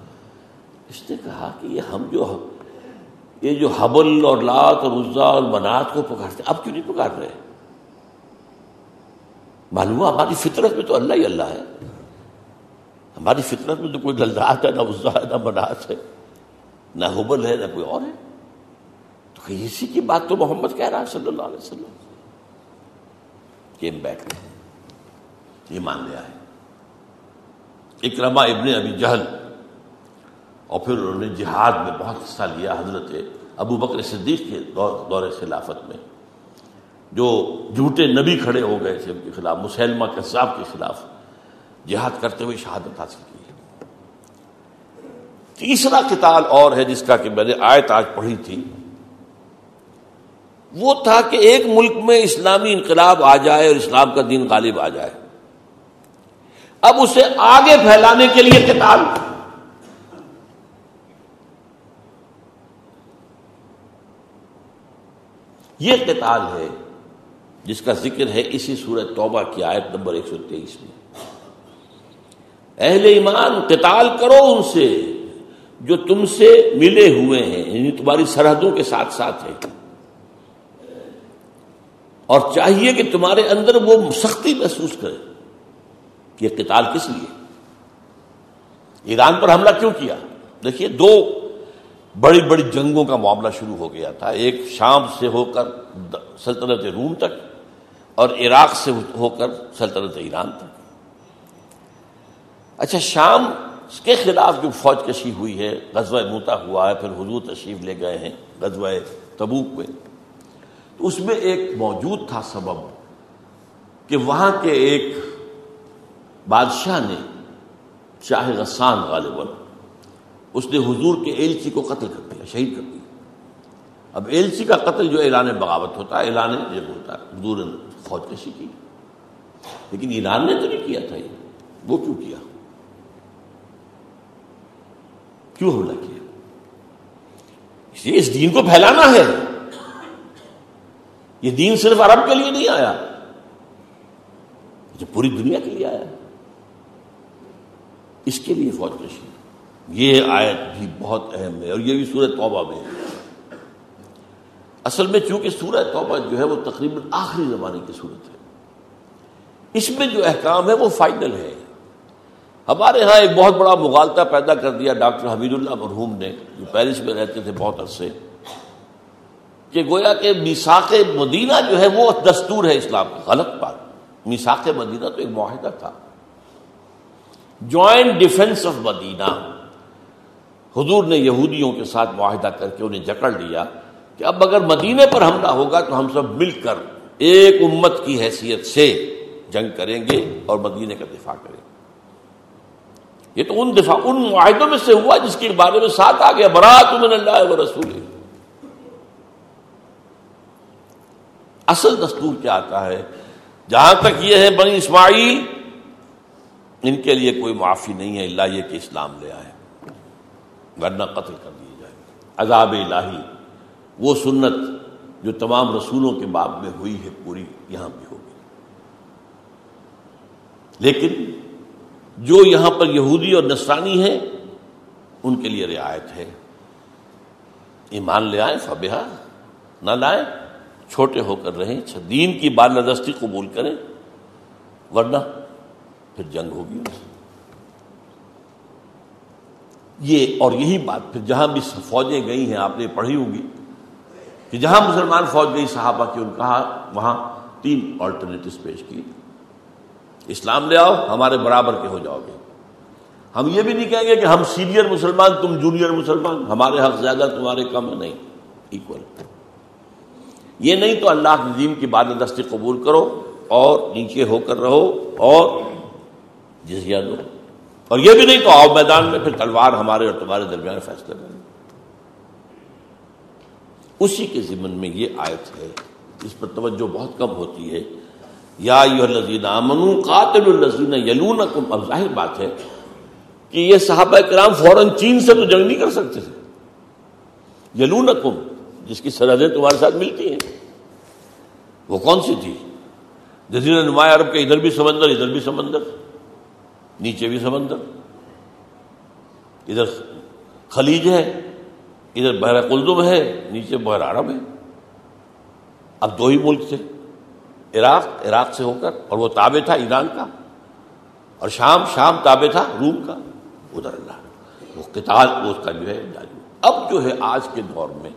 اس نے کہا کہ یہ ہم جو یہ جو حبل اور لات اور عزا اور منات کو پکارتے، اب کیوں نہیں پکار رہے؟ معلوم ہماری فطرت میں تو اللہ ہی اللہ ہے۔ ہماری فطرت میں تو کوئی للات ہے، نہ عزا ہے، نہ منات ہے، نہ حبل ہے، نہ کوئی اور ہے۔ تو اسی کی بات تو محمد کہہ رہا ہے صلی اللہ علیہ وسلم۔ کیم بیک یہ مان لیا ہے۔ اکرما ابن ابی جہل۔ اور پھر انہوں نے جہاد میں بہت حصہ لیا حضرت ابو بکر صدیق کے دور خلافت میں۔ جو جھوٹے نبی کھڑے ہو گئے تھے ان کے خلاف، مسلمہ کساب کے خلاف۔ جہاد کرتے ہوئے شہادت حاصل کی تیسرا کتاب اور ہے جس کا کہ میں نے آیت آج پڑھی تھی۔ وہ تھا کہ ایک ملک میں اسلامی انقلاب آ جائے اور اسلام کا دین غالب آ جائے۔ اب اسے آگے پھیلانے کے لیے کتاب یہ قتال ہے جس کا ذکر ہے اسی سورت توبہ کی آیت نمبر ایک سو تیئیس میں۔ اہل ایمان قتال کرو ان سے جو تم سے ملے ہوئے ہیں یعنی تمہاری سرحدوں کے ساتھ ساتھ ہیں۔ اور چاہیے کہ تمہارے اندر وہ سختی محسوس کرے کہ یہ قتال کس لیے؟ ایران پر حملہ کیوں کیا؟ دیکھیے، دو بڑی بڑی جنگوں کا معاملہ شروع ہو گیا تھا۔ ایک شام سے ہو کر سلطنت روم تک اور عراق سے ہو کر سلطنت ایران تک۔ اچھا شام کے خلاف جو فوج کشی ہوئی ہے، غزوہ موتا ہوا ہے، پھر حضور تشریف لے گئے ہیں غزوہ تبوک میں۔ تو اس میں ایک موجود تھا سبب کہ وہاں کے ایک بادشاہ نے چاہے غسان غالباً اس نے حضور کے ایلچی کو قتل کر دیا، شہید کر دیا۔ اب ایلچی کا قتل جو اعلان بغاوت ہوتا ہے، اعلان جب ہوتا ہے، حضور نے فوج کشی کی۔ لیکن ایران نے تو نہیں کیا تھا یہ، وہ کیوں کیا؟ کیوں حملہ کیا؟ اس لیے اس دین کو پھیلانا ہے۔ یہ دین صرف عرب کے لیے نہیں آیا جو پوری دنیا کے لیے آیا۔ اس کے لیے فوج کشی یہ آیت بھی بہت اہم ہے اور یہ بھی سورہ توبہ میں ہے۔ اصل میں چونکہ سورہ توبہ جو ہے وہ تقریباً آخری زمانے کی صورت ہے۔ اس میں جو احکام ہے وہ فائنل ہے ہمارے ہاں ایک بہت بڑا مغالطہ پیدا کر دیا ڈاکٹر حمید اللہ مرحوم نے، جو پیرس میں رہتے تھے بہت عرصے۔ کہ گویا کہ میساک مدینہ جو ہے وہ دستور ہے اسلام کا غلط بات۔ میساک مدینہ تو ایک معاہدہ تھا۔ جوائنٹ ڈیفنس آف مدینہ حضور نے یہودیوں کے ساتھ معاہدہ کر کے انہیں جکڑ لیا کہ اب اگر مدینے پر حملہ ہوگا تو ہم سب مل کر ایک امت کی حیثیت سے جنگ کریں گے اور مدینے کا دفاع کریں گے۔ یہ تو ان دفاع ان معاہدوں میں سے ہوا جس کے بارے میں ساتھ آ گیا، برات من اللہ و رسول۔ اصل دستور کیا آتا ہے؟ جہاں تک یہ ہے، بنی اسماعیل، ان کے لیے کوئی معافی نہیں ہے، اللہ یہ کہ اسلام لے آئے۔ ورنہ قتل کر دیے جائے عذاب الہی، وہ سنت جو تمام رسولوں کے باب میں ہوئی ہے، پوری یہاں بھی ہوگی۔ لیکن جو یہاں پر یہودی اور نسرانی ہیں، ان کے لیے رعایت ہے۔ ایمان لے آئیں فبہ نہ لائیں، چھوٹے ہو کر رہیں اچھا، دین کی بالدستی قبول کریں، ورنہ پھر جنگ ہوگی۔ یہ اور یہی بات، پھر جہاں بھی فوجیں گئی ہیں، آپ نے پڑھی ہوگی کہ جہاں مسلمان فوج گئی، صحابہ کی ان کہا، وہاں تین آلٹرنیٹو پیش کی۔ اسلام لے آؤ، ہمارے برابر کے ہو جاؤ گے۔ ہم یہ بھی نہیں کہیں گے کہ ہم سینئر مسلمان، تم جونیئر مسلمان، ہمارے حق زیادہ، تمہارے کم نہیں۔ ایکول یہ نہیں تو اللہ نظیم کی بات دستی قبول کرو اور نیچے ہو کر رہو اور جزیہ دو۔ اور یہ بھی نہیں تو آؤ میدان میں، پھر تلوار ہمارے اور تمہارے درمیان فیصلہ کریں اسی کے ضمن میں یہ آیت ہے، اس پر توجہ بہت کم ہوتی ہے۔ یا امن قاتل الزین یلون اب ظاہر بات ہے کہ یہ صحابہ کرام فوراً چین سے تو جنگ نہیں کر سکتے تھے۔ یلون جس کی سرحدیں تمہارے ساتھ ملتی ہیں۔ وہ کون سی تھی؟ جزیرہ نمایاں عرب کے ادھر بھی سمندر، ادھر بھی سمندر، نیچے بھی سمندر۔ ادھر خلیج ہے، ادھر بحر قلدم ہے، نیچے بحر عرب ہے۔ اب دو ہی ملک تھے۔ عراق عراق سے ہو کر، اور وہ تابع تھا ایران کا، اور شام شام تابع تھا روم کا، ادھر اللہ، وہ کتاب اس کا جو ہے اب جو ہے آج کے دور میں،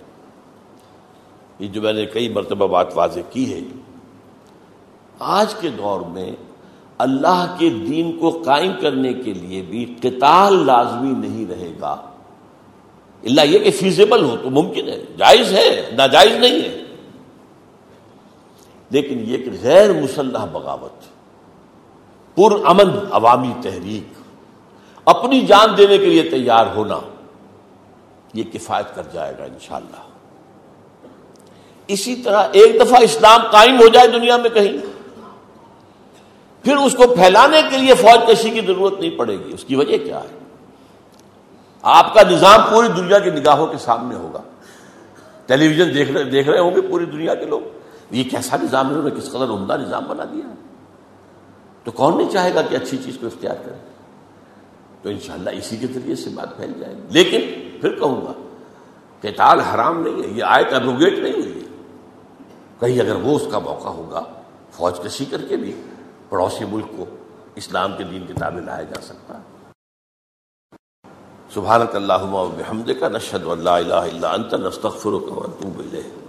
یہ جو میں نے کئی مرتبہ بات واضح کی ہے، آج کے دور میں اللہ کے دین کو قائم کرنے کے لیے بھی قتال لازمی نہیں رہے گا۔ اللہ یہ کہ فیزیبل ہو تو ممکن ہے، جائز ہے، ناجائز نہیں ہے۔ لیکن یہ کہ غیر مسلح بغاوت، پر امن عوامی تحریک، اپنی جان دینے کے لیے تیار ہونا، یہ کفایت کر جائے گا انشاءاللہ۔ اسی طرح ایک دفعہ اسلام قائم ہو جائے دنیا میں کہیں، پھر اس کو پھیلانے کے لیے فوج کشی کی ضرورت نہیں پڑے گی، اس کی وجہ کیا ہے؟ آپ کا نظام پوری دنیا کی نگاہوں کے سامنے ہوگا۔ ٹیلی ویژن دیکھ رہے دیکھ رہے ہوں گے پوری دنیا کے لوگ۔ یہ کیسا نظام انہوں نے کس قدر عمدہ نظام بنا دیا؟ تو کون نہیں چاہے گا کہ اچھی چیز کو اختیار کرے؟ تو انشاءاللہ اسی کے ذریعے سے بات پھیل جائے گی۔ لیکن پھر کہوں گا کہ تال حرام نہیں ہے، یہ آیت ابروگیٹ نہیں ہوئی ہے۔ کہیں اگر وہ اس کا موقع ہوگا، فوج کشی کر کے بھی پڑوسی ملک کو اسلام کے دین کتابیں لایا جا سکتا۔ ہے سبحانک اللہم و بحمدک، نشہد و اللہ الہ الا انت، نستغفرک و اتوب الیہ